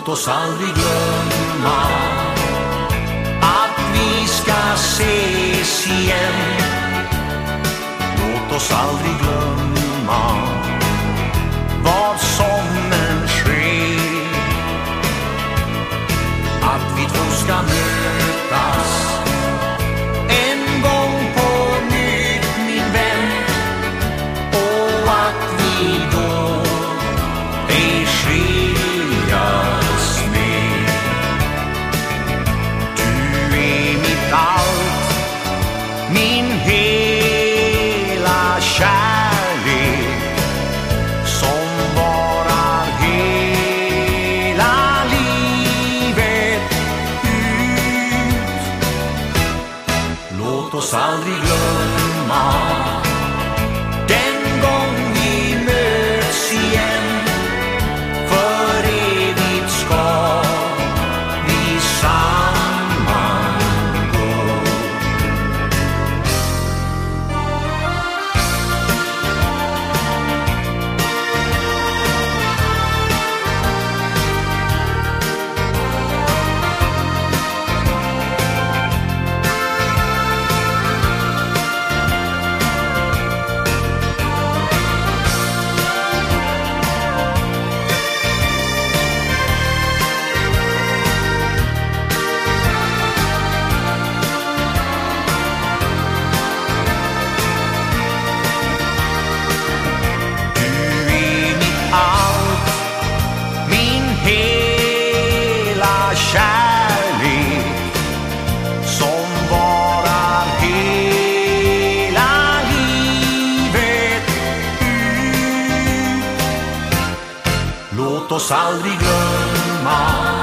låt oss aldrig glömma att vi ska ses igen. Låt oss aldrig glömma låt oss aldrig glömma kärlek som varar hela livet ut. Låt oss aldrig glömma